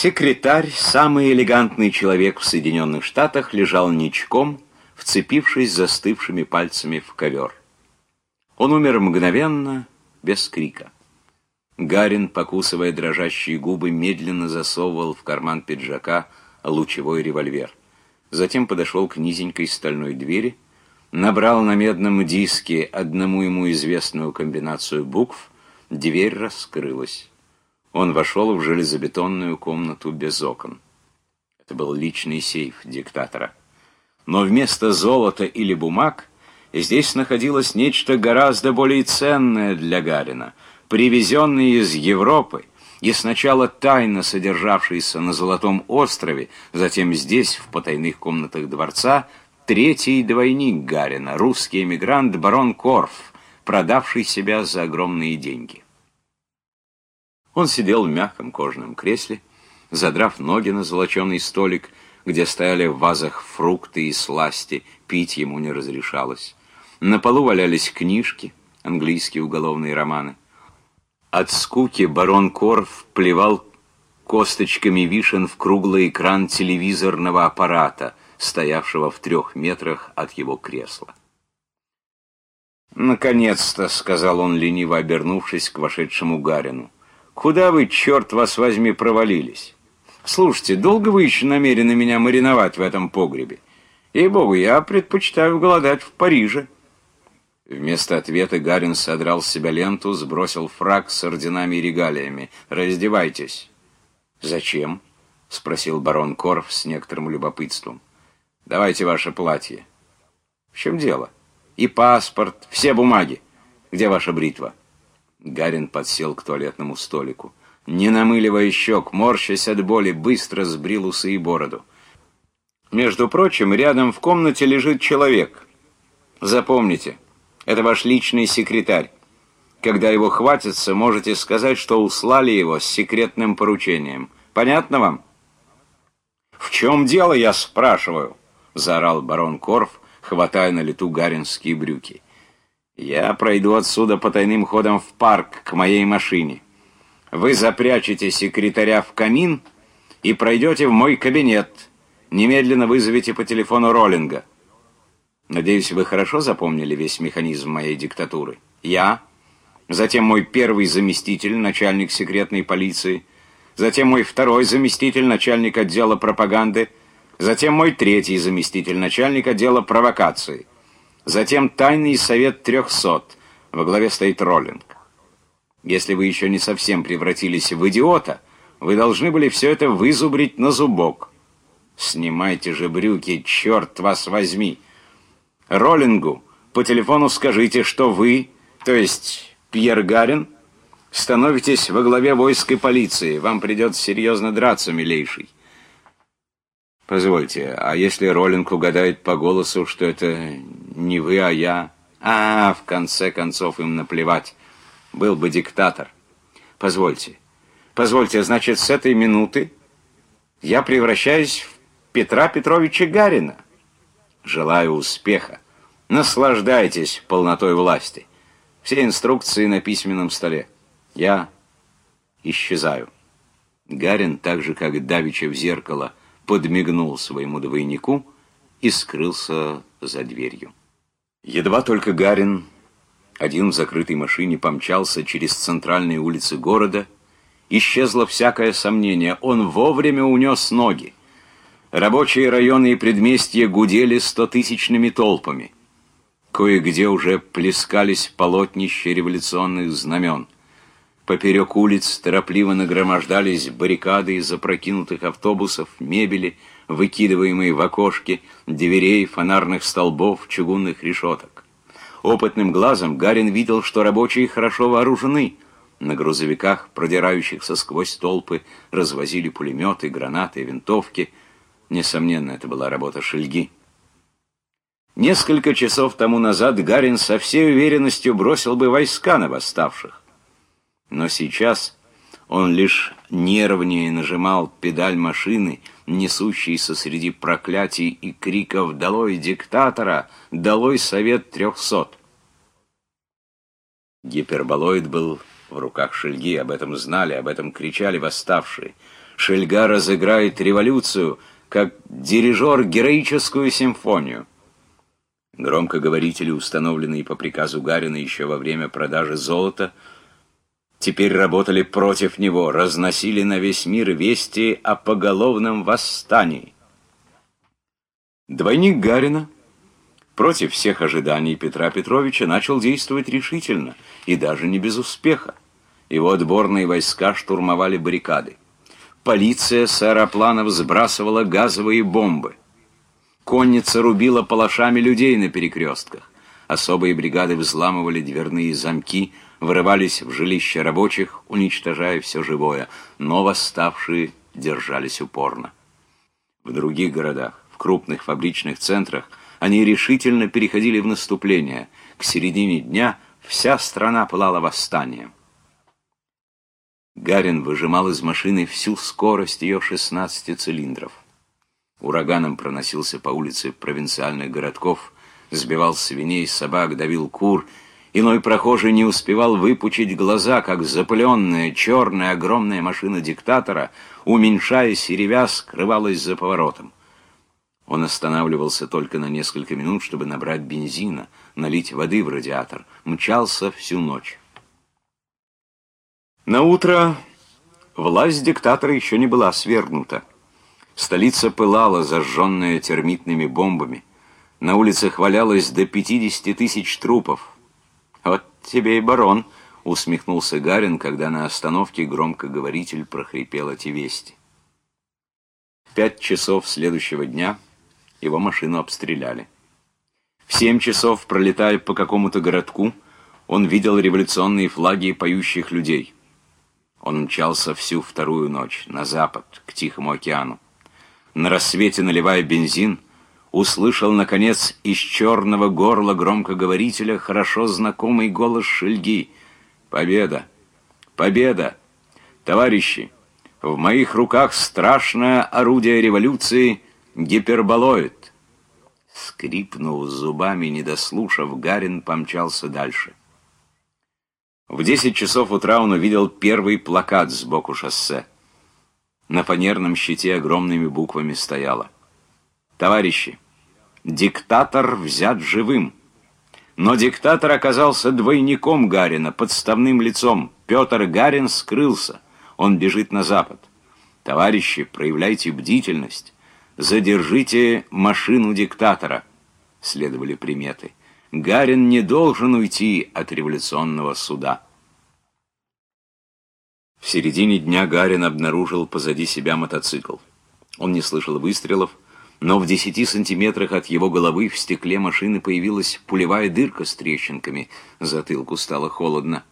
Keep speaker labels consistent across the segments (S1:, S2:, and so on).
S1: Секретарь, самый элегантный человек в Соединенных Штатах, лежал ничком, вцепившись застывшими пальцами в ковер. Он умер мгновенно, без крика. Гарин, покусывая дрожащие губы, медленно засовывал в карман пиджака лучевой револьвер. Затем подошел к низенькой стальной двери, набрал на медном диске одному ему известную комбинацию букв, дверь раскрылась. Он вошел в железобетонную комнату без окон. Это был личный сейф диктатора. Но вместо золота или бумаг здесь находилось нечто гораздо более ценное для Гарина, привезенное из Европы, и сначала тайно содержавшийся на Золотом острове, затем здесь, в потайных комнатах дворца, третий двойник Гарина, русский эмигрант барон Корф, продавший себя за огромные деньги. Он сидел в мягком кожаном кресле, задрав ноги на золоченый столик, где стояли в вазах фрукты и сласти, пить ему не разрешалось. На полу валялись книжки, английские уголовные романы. От скуки барон Корф плевал косточками вишен в круглый экран телевизорного аппарата, стоявшего в трех метрах от его кресла. «Наконец-то», — сказал он, лениво обернувшись к вошедшему Гарину. Куда вы, черт вас возьми, провалились? Слушайте, долго вы еще намерены меня мариновать в этом погребе? Ей-богу, я предпочитаю голодать в Париже. Вместо ответа Гарин содрал с себя ленту, сбросил фраг с орденами и регалиями. «Раздевайтесь». «Зачем?» — спросил барон Корф с некоторым любопытством. «Давайте ваше платье». «В чем дело?» «И паспорт, все бумаги. Где ваша бритва?» Гарин подсел к туалетному столику. Не намыливая щек, морщась от боли, быстро сбрил усы и бороду. Между прочим, рядом в комнате лежит человек. Запомните, это ваш личный секретарь. Когда его хватится, можете сказать, что услали его с секретным поручением. Понятно вам? «В чем дело, я спрашиваю?» — заорал барон Корф, хватая на лету гаринские брюки. Я пройду отсюда потайным ходом в парк к моей машине. Вы запрячете секретаря в камин и пройдете в мой кабинет. Немедленно вызовите по телефону Роллинга. Надеюсь, вы хорошо запомнили весь механизм моей диктатуры. Я, затем мой первый заместитель, начальник секретной полиции, затем мой второй заместитель, начальник отдела пропаганды, затем мой третий заместитель, начальник отдела провокации – Затем тайный совет трехсот. Во главе стоит Роллинг. Если вы еще не совсем превратились в идиота, вы должны были все это вызубрить на зубок. Снимайте же брюки, черт вас возьми. Роллингу по телефону скажите, что вы, то есть Пьер Гарин, становитесь во главе войск и полиции. Вам придется серьезно драться, милейший. Позвольте, а если Роллинг угадает по голосу, что это не вы, а я? А, в конце концов, им наплевать. Был бы диктатор. Позвольте, позвольте, значит, с этой минуты я превращаюсь в Петра Петровича Гарина. Желаю успеха. Наслаждайтесь полнотой власти. Все инструкции на письменном столе. Я исчезаю. Гарин, так же, как Давича в зеркало, подмигнул своему двойнику и скрылся за дверью. Едва только Гарин, один в закрытой машине, помчался через центральные улицы города, исчезло всякое сомнение, он вовремя унес ноги. Рабочие районы и предместья гудели стотысячными толпами. Кое-где уже плескались полотнища революционных знамен – Поперек улиц торопливо нагромождались баррикады из опрокинутых автобусов, мебели, выкидываемые в окошки, дверей, фонарных столбов, чугунных решеток. Опытным глазом Гарин видел, что рабочие хорошо вооружены. На грузовиках, продирающихся сквозь толпы, развозили пулеметы, гранаты, винтовки. Несомненно, это была работа Шельги. Несколько часов тому назад Гарин со всей уверенностью бросил бы войска на восставших. Но сейчас он лишь нервнее нажимал педаль машины, несущейся среди проклятий и криков «Долой диктатора! Долой совет трехсот!» Гиперболоид был в руках Шельги, об этом знали, об этом кричали восставшие. Шельга разыграет революцию, как дирижер героическую симфонию. Громкоговорители, установленные по приказу Гарина еще во время продажи золота, теперь работали против него, разносили на весь мир вести о поголовном восстании. Двойник Гарина против всех ожиданий Петра Петровича начал действовать решительно и даже не без успеха. Его отборные войска штурмовали баррикады. Полиция с аэропланов сбрасывала газовые бомбы. Конница рубила палашами людей на перекрестках. Особые бригады взламывали дверные замки, вырывались в жилища рабочих, уничтожая все живое, но восставшие держались упорно. В других городах, в крупных фабричных центрах, они решительно переходили в наступление. К середине дня вся страна пылала восстанием. Гарин выжимал из машины всю скорость ее 16 цилиндров. Ураганом проносился по улице провинциальных городков, сбивал свиней, собак, давил кур. Иной прохожий не успевал выпучить глаза, как запыленная черная огромная машина диктатора, уменьшаясь и ревя, скрывалась за поворотом. Он останавливался только на несколько минут, чтобы набрать бензина, налить воды в радиатор, мчался всю ночь. На утро власть диктатора еще не была свергнута. Столица пылала, зажженная термитными бомбами. На улицах валялось до 50 тысяч трупов. «Вот тебе и барон», — усмехнулся Гарин, когда на остановке громкоговоритель прохрипел эти вести. Пять часов следующего дня его машину обстреляли. В семь часов, пролетая по какому-то городку, он видел революционные флаги поющих людей. Он мчался всю вторую ночь на запад, к Тихому океану на рассвете наливая бензин, услышал, наконец, из черного горла громкоговорителя хорошо знакомый голос Шельги. «Победа! Победа! Товарищи, в моих руках страшное орудие революции — гиперболоид!» Скрипнув зубами, не дослушав, Гарин помчался дальше. В десять часов утра он увидел первый плакат сбоку шоссе. На фанерном щите огромными буквами стояло. «Товарищи, диктатор взят живым». Но диктатор оказался двойником Гарина, подставным лицом. Петр Гарин скрылся. Он бежит на запад. Товарищи, проявляйте бдительность. Задержите машину диктатора. Следовали приметы. Гарин не должен уйти от революционного суда. В середине дня Гарин обнаружил позади себя мотоцикл. Он не слышал выстрелов, но в десяти сантиметрах от его головы в стекле машины появилась пулевая дырка с трещинками. Затылку стало холодно.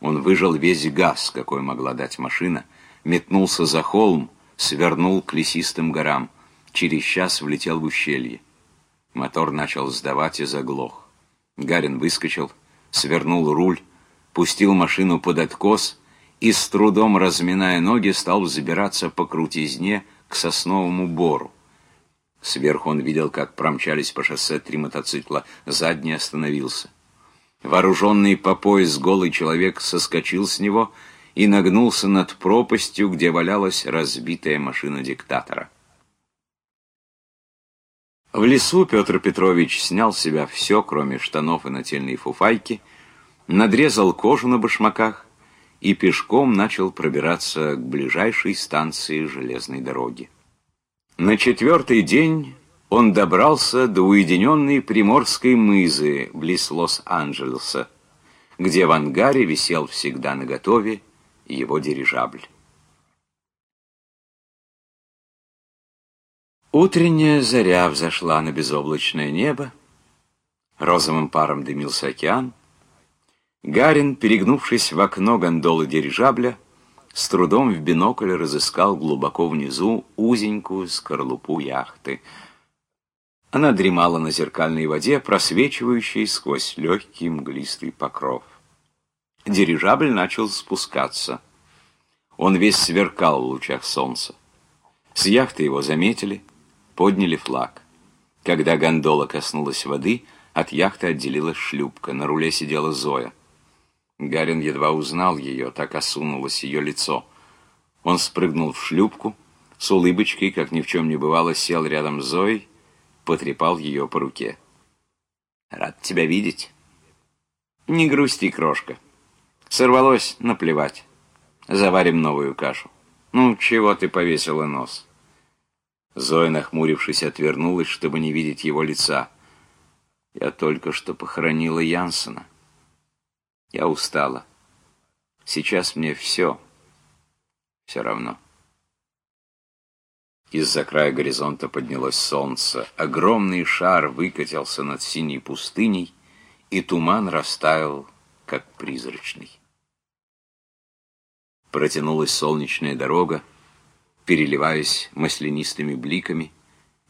S1: Он выжал весь газ, какой могла дать машина, метнулся за холм, свернул к лесистым горам. Через час влетел в ущелье. Мотор начал сдавать и заглох. Гарин выскочил, свернул руль, пустил машину под откос — и, с трудом разминая ноги, стал забираться по крутизне к сосновому бору. Сверху он видел, как промчались по шоссе три мотоцикла, задний остановился. Вооруженный по пояс голый человек соскочил с него и нагнулся над пропастью, где валялась разбитая машина диктатора. В лесу Петр Петрович снял с себя все, кроме штанов и нательной фуфайки, надрезал кожу на башмаках, и пешком начал пробираться к ближайшей станции железной дороги. На четвертый день он добрался до уединенной приморской мызы близ Лос-Анджелеса, где в ангаре висел всегда наготове его дирижабль. Утренняя заря взошла на безоблачное небо, розовым паром дымился океан, Гарин, перегнувшись в окно гондолы дирижабля, с трудом в бинокль разыскал глубоко внизу узенькую скорлупу яхты. Она дремала на зеркальной воде, просвечивающей сквозь легкий мглистый покров. Дирижабль начал спускаться. Он весь сверкал в лучах солнца. С яхты его заметили, подняли флаг. Когда гондола коснулась воды, от яхты отделилась шлюпка, на руле сидела Зоя. Гарин едва узнал ее, так осунулось ее лицо. Он спрыгнул в шлюпку, с улыбочкой, как ни в чем не бывало, сел рядом с Зоей, потрепал ее по руке. «Рад тебя видеть». «Не грусти, крошка. Сорвалось, наплевать. Заварим новую кашу. Ну, чего ты повесила нос?» Зоя, нахмурившись, отвернулась, чтобы не видеть его лица. «Я только что похоронила Янсена. Я устала. Сейчас мне все, все равно». Из-за края горизонта поднялось солнце. Огромный шар выкатился над синей пустыней, и туман растаял, как призрачный. Протянулась солнечная дорога, переливаясь маслянистыми бликами,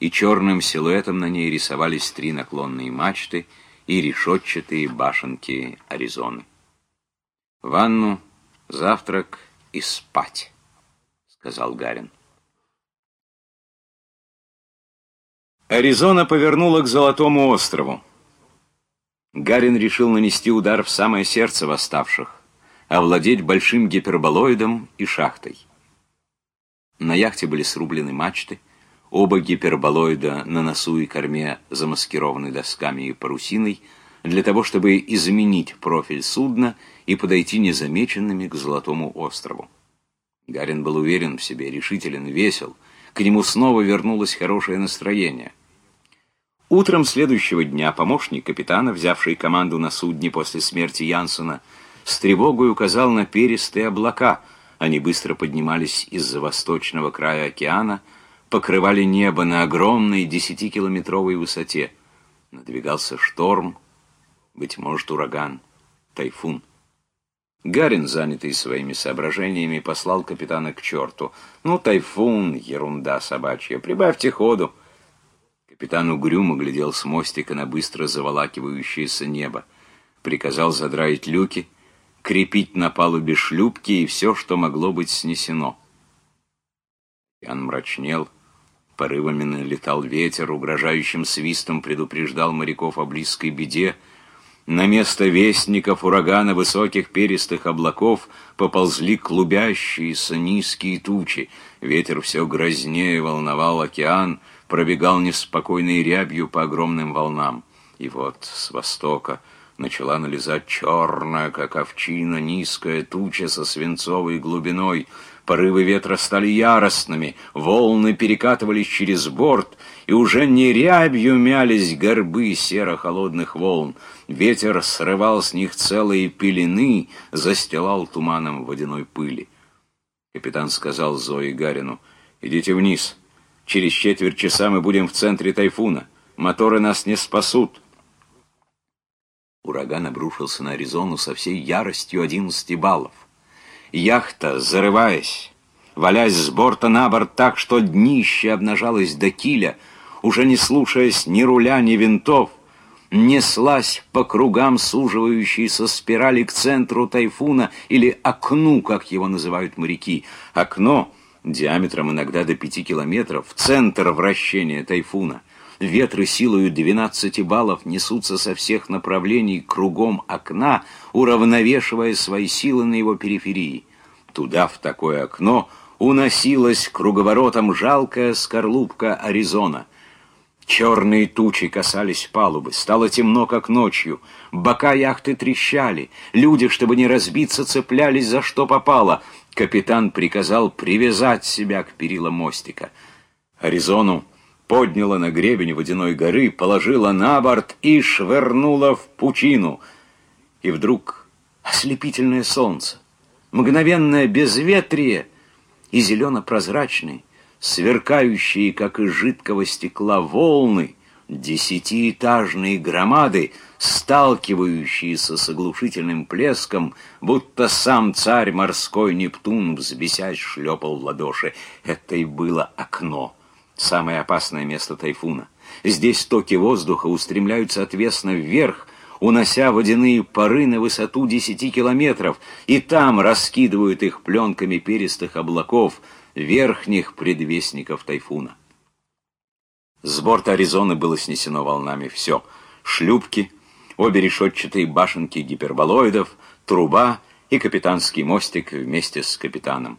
S1: и черным силуэтом на ней рисовались три наклонные мачты и решетчатые башенки Аризоны. «Ванну, завтрак и спать», — сказал Гарин. Аризона повернула к Золотому острову. Гарин решил нанести удар в самое сердце восставших, овладеть большим гиперболоидом и шахтой. На яхте были срублены мачты, оба гиперболоида на носу и корме замаскированы досками и парусиной, для того, чтобы изменить профиль судна и подойти незамеченными к Золотому острову. Гарин был уверен в себе, решителен, весел. К нему снова вернулось хорошее настроение. Утром следующего дня помощник капитана, взявший команду на судне после смерти Янсена, с тревогой указал на перистые облака. Они быстро поднимались из-за восточного края океана, покрывали небо на огромной десятикилометровой высоте. Надвигался шторм, быть может, ураган, тайфун. Гарин, занятый своими соображениями, послал капитана к черту. «Ну, тайфун, ерунда собачья, прибавьте ходу». Капитан угрюмо глядел с мостика на быстро заволакивающееся небо. Приказал задраить люки, крепить на палубе шлюпки и все, что могло быть снесено. Ян мрачнел, порывами налетал ветер, угрожающим свистом предупреждал моряков о близкой беде. На место вестников урагана высоких перистых облаков поползли клубящиеся низкие тучи. Ветер все грознее волновал океан, пробегал неспокойной рябью по огромным волнам. И вот с востока начала налезать черная, как овчина, низкая туча со свинцовой глубиной. Порывы ветра стали яростными, волны перекатывались через борт, и уже не рябью мялись горбы серо-холодных волн. Ветер срывал с них целые пелены, застилал туманом водяной пыли. Капитан сказал Зои Гарину, «Идите вниз». Через четверть часа мы будем в центре тайфуна. Моторы нас не спасут. Ураган обрушился на Аризону со всей яростью 11 баллов. Яхта, зарываясь, валясь с борта на борт так, что днище обнажалось до киля, уже не слушаясь ни руля, ни винтов, неслась по кругам суживающейся спирали к центру тайфуна или окну, как его называют моряки. Окно — диаметром иногда до пяти километров, центр вращения тайфуна. Ветры силою 12 баллов несутся со всех направлений кругом окна, уравновешивая свои силы на его периферии. Туда, в такое окно, уносилась круговоротом жалкая скорлупка Аризона. Черные тучи касались палубы, стало темно, как ночью. Бока яхты трещали, люди, чтобы не разбиться, цеплялись за что попало — капитан приказал привязать себя к перилам мостика. Аризону подняла на гребень водяной горы, положила на борт и швырнула в пучину. И вдруг ослепительное солнце, мгновенное безветрие и зелено-прозрачные, сверкающие, как из жидкого стекла, волны, десятиэтажные громады — сталкивающиеся с оглушительным плеском, будто сам царь морской Нептун, взбесясь, шлепал в ладоши. Это и было окно, самое опасное место тайфуна. Здесь токи воздуха устремляются отвесно вверх, унося водяные пары на высоту десяти километров, и там раскидывают их пленками перистых облаков, верхних предвестников тайфуна. С борта Аризоны было снесено волнами все — шлюпки — обе решетчатые башенки гиперболоидов, труба и капитанский мостик вместе с капитаном.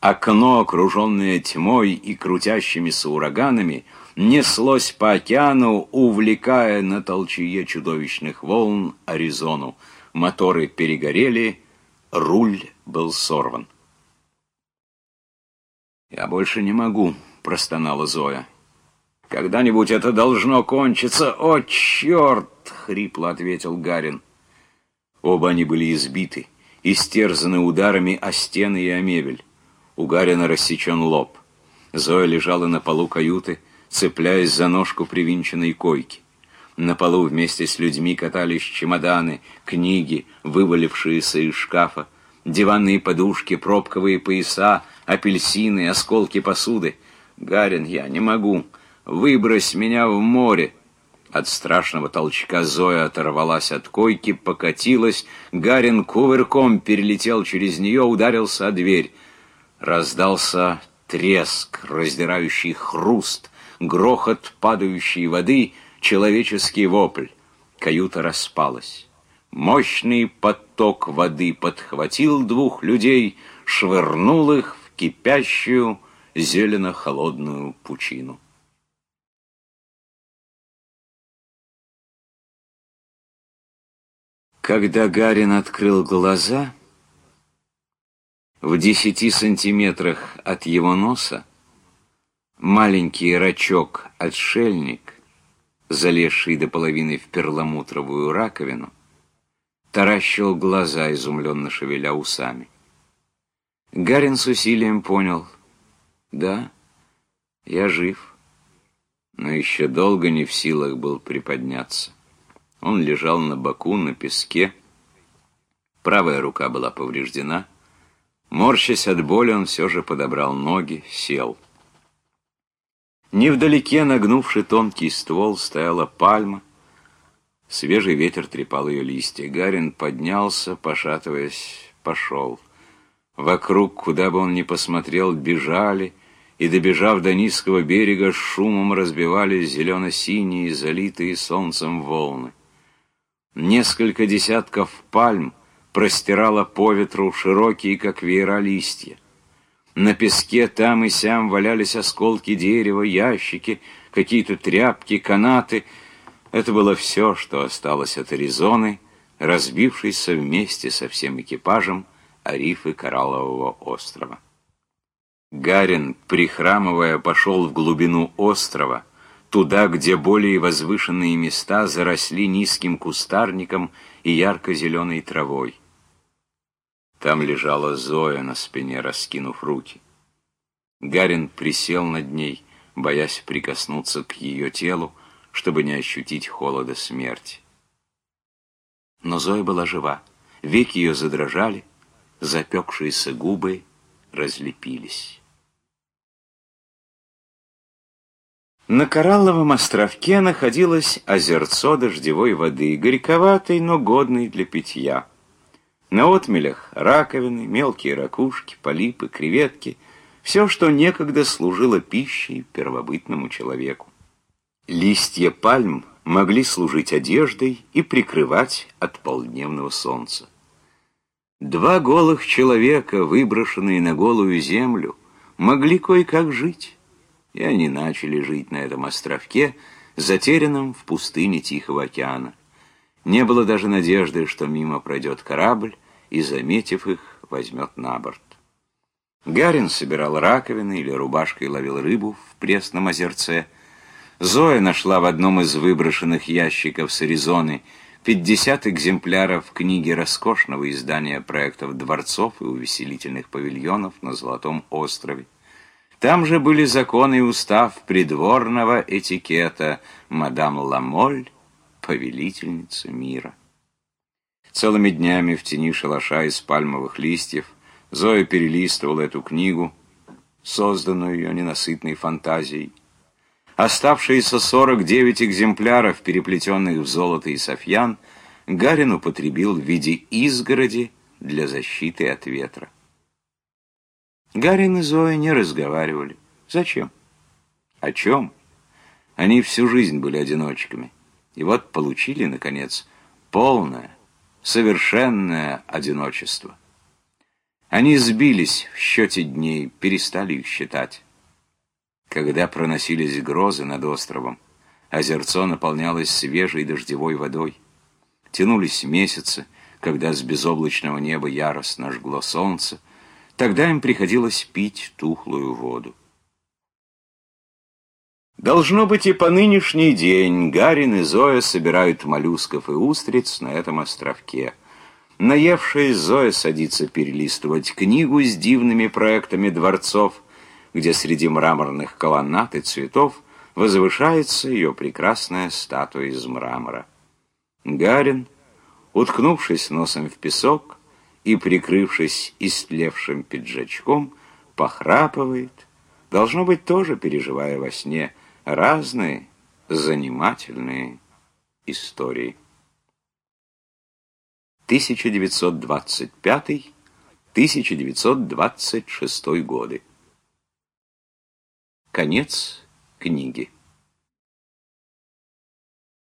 S1: Окно, окруженное тьмой и крутящимися ураганами, неслось по океану, увлекая на толчье чудовищных волн Аризону. Моторы перегорели, руль был сорван. «Я больше не могу», — простонала Зоя. «Когда-нибудь это должно кончиться. О, черт!» — хрипло ответил Гарин. Оба они были избиты, истерзаны ударами о стены и о мебель. У Гарина рассечен лоб. Зоя лежала на полу каюты, цепляясь за ножку привинченной койки. На полу вместе с людьми катались чемоданы, книги, вывалившиеся из шкафа, диванные подушки, пробковые пояса, апельсины, осколки посуды. «Гарин, я не могу. Выбрось меня в море!» От страшного толчка Зоя оторвалась от койки, покатилась. Гарин кувырком перелетел через нее, ударился о дверь. Раздался треск, раздирающий хруст, грохот падающей воды, человеческий вопль. Каюта распалась. Мощный поток воды подхватил двух людей, швырнул их в кипящую зелено-холодную пучину. Когда Гарин открыл глаза, в десяти сантиметрах от его носа маленький рачок-отшельник, залезший до половины в перламутровую раковину, таращил глаза, изумленно шевеля усами. Гарин с усилием понял, да, я жив, но еще долго не в силах был приподняться. Он лежал на боку, на песке. Правая рука была повреждена. Морщась от боли, он все же подобрал ноги, сел. Невдалеке, нагнувший тонкий ствол, стояла пальма. Свежий ветер трепал ее листья. Гарин поднялся, пошатываясь, пошел. Вокруг, куда бы он ни посмотрел, бежали, и, добежав до низкого берега, шумом разбивались зелено-синие, залитые солнцем волны. Несколько десятков пальм простирало по ветру широкие, как веера, листья. На песке там и сям валялись осколки дерева, ящики, какие-то тряпки, канаты. Это было все, что осталось от Аризоны, разбившейся вместе со всем экипажем о рифы Кораллового острова. Гарин, прихрамывая, пошел в глубину острова, туда, где более возвышенные места заросли низким кустарником и ярко-зеленой травой. Там лежала Зоя на спине, раскинув руки. Гарин присел над ней, боясь прикоснуться к ее телу, чтобы не ощутить холода смерти. Но Зоя была жива, веки ее задрожали, запекшиеся губы разлепились. На Коралловом островке находилось озерцо дождевой воды, горьковатой, но годной для питья. На отмелях раковины, мелкие ракушки, полипы, креветки — все, что некогда служило пищей первобытному человеку. Листья пальм могли служить одеждой и прикрывать от полдневного солнца. Два голых человека, выброшенные на голую землю, могли кое-как жить и они начали жить на этом островке, затерянном в пустыне Тихого океана. Не было даже надежды, что мимо пройдет корабль и, заметив их, возьмет на борт. Гарин собирал раковины или рубашкой ловил рыбу в пресном озерце. Зоя нашла в одном из выброшенных ящиков с Аризоны 50 экземпляров книги роскошного издания проектов дворцов и увеселительных павильонов на Золотом острове. Там же были законы и устав придворного этикета мадам Ламоль, повелительница мира. Целыми днями в тени шалаша из пальмовых листьев Зоя перелистывала эту книгу, созданную ее ненасытной фантазией. Оставшиеся 49 экземпляров, переплетенных в золото и софьян, Гарин употребил в виде изгороди для защиты от ветра. Гарин и Зоя не разговаривали. Зачем? О чем? Они всю жизнь были одиночками. И вот получили, наконец, полное, совершенное одиночество. Они сбились в счете дней, перестали их считать. Когда проносились грозы над островом, озерцо наполнялось свежей дождевой водой. Тянулись месяцы, когда с безоблачного неба яростно жгло солнце, тогда им приходилось пить тухлую воду. Должно быть, и по нынешний день Гарин и Зоя собирают моллюсков и устриц на этом островке. Наевшаяся Зоя садится перелистывать книгу с дивными проектами дворцов, где среди мраморных колоннад и цветов возвышается ее прекрасная статуя из мрамора. Гарин, уткнувшись носом в песок и прикрывшись истлевшим пиджачком, похрапывает, должно быть, тоже переживая во сне разные занимательные истории. 1925-1926 годы. Конец книги.